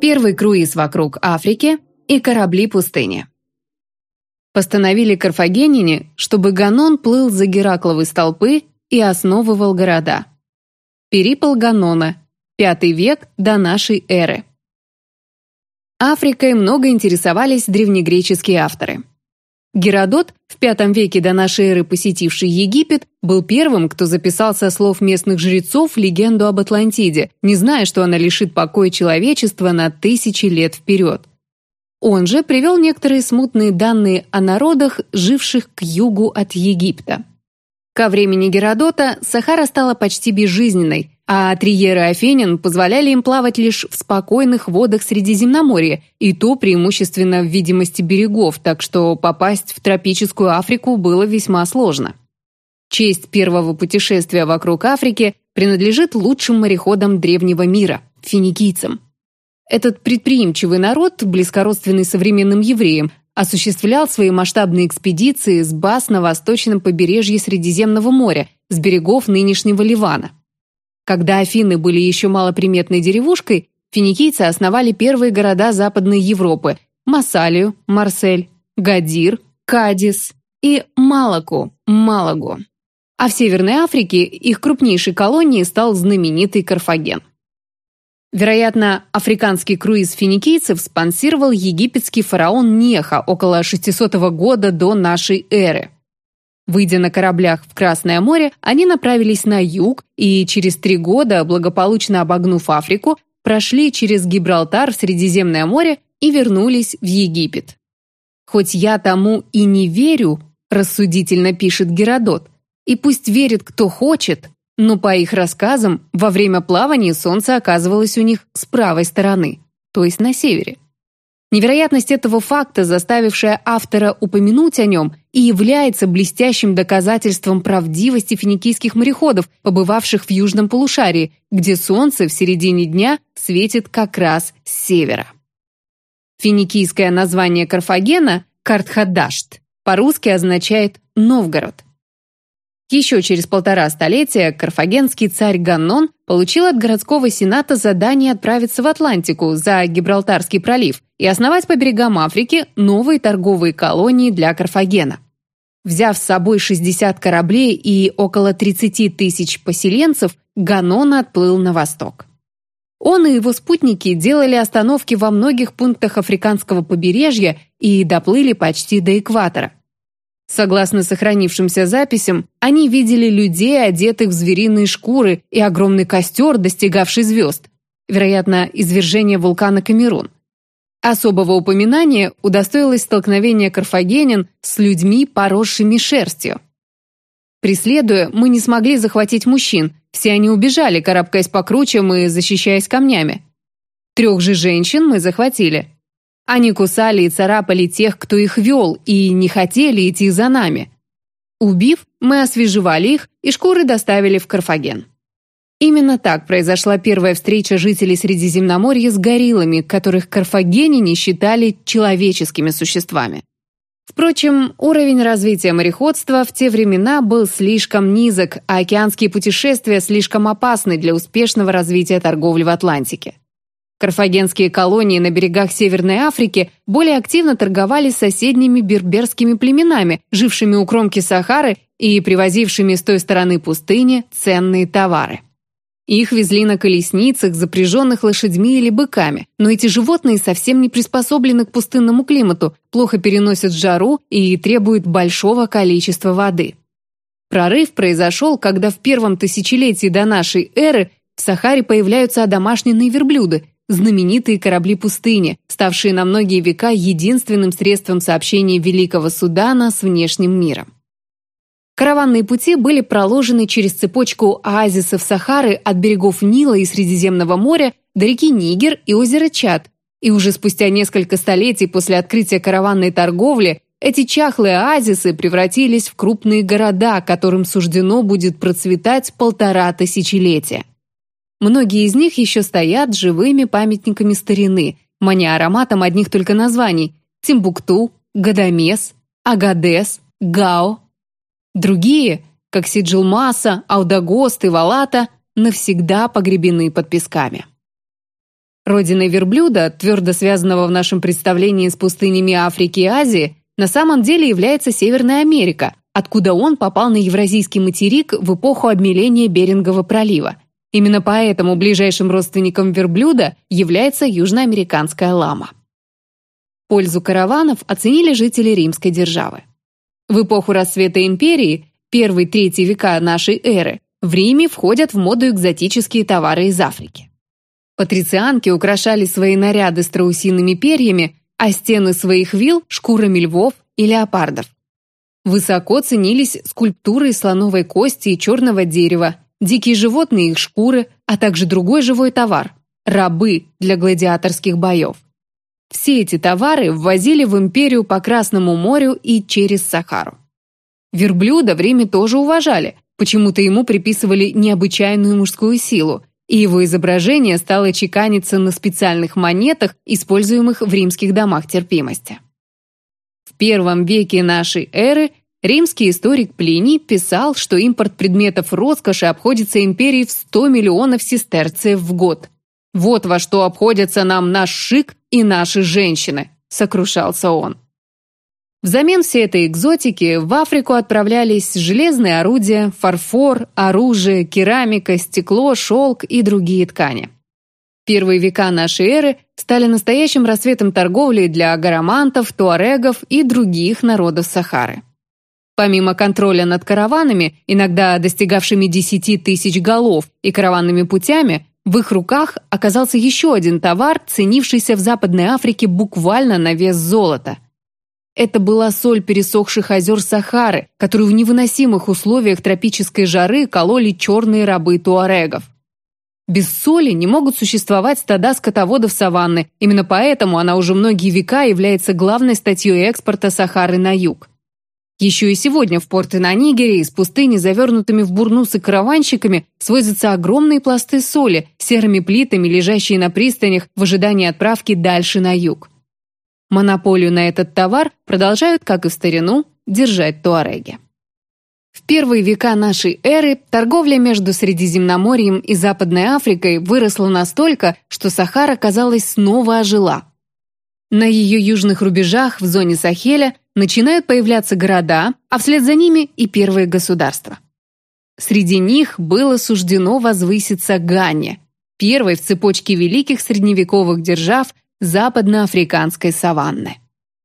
первый круиз вокруг Африки и корабли пустыни. Постановили карфагенине, чтобы Ганон плыл за Геракловой столпы и основывал города. Перипол Ганона, V век до нашей эры. Африкой много интересовались древнегреческие авторы. Геродот, в V веке до нашей эры посетивший Египет, был первым, кто записал со слов местных жрецов легенду об Атлантиде, не зная, что она лишит покоя человечества на тысячи лет вперед. Он же привел некоторые смутные данные о народах, живших к югу от Египта. Ко времени Геродота Сахара стала почти безжизненной, а Триера и Афенин позволяли им плавать лишь в спокойных водах Средиземноморья, и то преимущественно в видимости берегов, так что попасть в тропическую Африку было весьма сложно. Честь первого путешествия вокруг Африки принадлежит лучшим мореходам древнего мира – финикийцам. Этот предприимчивый народ, близкородственный современным евреям, осуществлял свои масштабные экспедиции с баз на восточном побережье Средиземного моря, с берегов нынешнего Ливана. Когда Афины были еще малоприметной деревушкой, финикийцы основали первые города Западной Европы – Массалию, Марсель, Гадир, Кадис и Малаку, Малагу. А в Северной Африке их крупнейшей колонией стал знаменитый Карфаген. Вероятно, африканский круиз финикийцев спонсировал египетский фараон Неха около 600 года до нашей эры. Выйдя на кораблях в Красное море, они направились на юг и через три года, благополучно обогнув Африку, прошли через Гибралтар в Средиземное море и вернулись в Египет. «Хоть я тому и не верю», рассудительно пишет Геродот, и пусть верит кто хочет, но по их рассказам, во время плавания солнце оказывалось у них с правой стороны, то есть на севере. Невероятность этого факта, заставившая автора упомянуть о нем, и является блестящим доказательством правдивости финикийских мореходов, побывавших в южном полушарии, где солнце в середине дня светит как раз с севера. Финикийское название Карфагена – Картхадашт по-русски означает «Новгород». Еще через полтора столетия карфагенский царь Ганнон получил от городского сената задание отправиться в Атлантику за Гибралтарский пролив и основать по берегам Африки новые торговые колонии для Карфагена. Взяв с собой 60 кораблей и около 30 тысяч поселенцев, Ганнон отплыл на восток. Он и его спутники делали остановки во многих пунктах африканского побережья и доплыли почти до экватора. Согласно сохранившимся записям, они видели людей, одетых в звериные шкуры, и огромный костер, достигавший звезд. Вероятно, извержение вулкана Камерун. Особого упоминания удостоилось столкновение карфагенин с людьми, поросшими шерстью. Преследуя, мы не смогли захватить мужчин, все они убежали, карабкаясь по кручам и защищаясь камнями. Трех же женщин мы захватили. Они кусали и царапали тех, кто их вел, и не хотели идти за нами. Убив, мы освежевали их и шкуры доставили в Карфаген. Именно так произошла первая встреча жителей Средиземноморья с гориллами, которых карфагенине считали человеческими существами. Впрочем, уровень развития мореходства в те времена был слишком низок, а океанские путешествия слишком опасны для успешного развития торговли в Атлантике. Карфагенские колонии на берегах Северной Африки более активно торговали с соседними берберскими племенами, жившими у кромки Сахары и привозившими с той стороны пустыни ценные товары. Их везли на колесницах, запряженных лошадьми или быками, но эти животные совсем не приспособлены к пустынному климату, плохо переносят жару и требуют большого количества воды. Прорыв произошел, когда в первом тысячелетии до нашей эры в Сахаре появляются одомашненные верблюды, знаменитые корабли пустыни, ставшие на многие века единственным средством сообщения Великого Судана с внешним миром. Караванные пути были проложены через цепочку оазисов Сахары от берегов Нила и Средиземного моря до реки Нигер и озера Чад, и уже спустя несколько столетий после открытия караванной торговли эти чахлые оазисы превратились в крупные города, которым суждено будет процветать полтора тысячелетия. Многие из них еще стоят живыми памятниками старины, маня ароматом одних только названий – Тимбукту, Гадамес, Агадес, Гао. Другие, как Сиджилмаса, Аудагост и Валата, навсегда погребены под песками. Родиной верблюда, твердо связанного в нашем представлении с пустынями Африки и Азии, на самом деле является Северная Америка, откуда он попал на Евразийский материк в эпоху обмеления Берингового пролива. Именно поэтому ближайшим родственником верблюда является южноамериканская лама. Пользу караванов оценили жители римской державы. В эпоху расцвета империи, первый-третий века нашей эры, в Риме входят в моду экзотические товары из Африки. Патрицианки украшали свои наряды страусиными перьями, а стены своих вилл – шкурами львов и леопардов. Высоко ценились скульптуры слоновой кости и черного дерева, дикие животные их шкуры, а также другой живой товар – рабы для гладиаторских боев. Все эти товары ввозили в империю по Красному морю и через Сахару. Верблюда в Риме тоже уважали, почему-то ему приписывали необычайную мужскую силу, и его изображение стало чеканиться на специальных монетах, используемых в римских домах терпимости. В первом веке нашей эры римский историк Плиний писал, что импорт предметов роскоши обходится империи в 100 миллионов сестерцев в год – «Вот во что обходятся нам наш шик и наши женщины», — сокрушался он. Взамен всей этой экзотики в Африку отправлялись железные орудия, фарфор, оружие, керамика, стекло, шелк и другие ткани. Первые века нашей эры стали настоящим рассветом торговли для агарамантов, туарегов и других народов Сахары. Помимо контроля над караванами, иногда достигавшими 10 тысяч голов, и караванными путями, в их руках оказался еще один товар, ценившийся в Западной Африке буквально на вес золота. Это была соль пересохших озер Сахары, которую в невыносимых условиях тропической жары кололи черные рабы туарегов. Без соли не могут существовать стада скотоводов саванны, именно поэтому она уже многие века является главной статьей экспорта Сахары на юг. Еще и сегодня в порты на Нигере из пустыни, завернутыми в бурнусы караванщиками, свозятся огромные пласты соли, серыми плитами, лежащие на пристанях в ожидании отправки дальше на юг. Монополию на этот товар продолжают, как и в старину, держать туареги. В первые века нашей эры торговля между Средиземноморьем и Западной Африкой выросла настолько, что Сахара, казалось, снова ожила. На ее южных рубежах в зоне Сахеля начинают появляться города, а вслед за ними и первые государства. Среди них было суждено возвыситься Ганне, первой в цепочке великих средневековых держав западноафриканской саванны.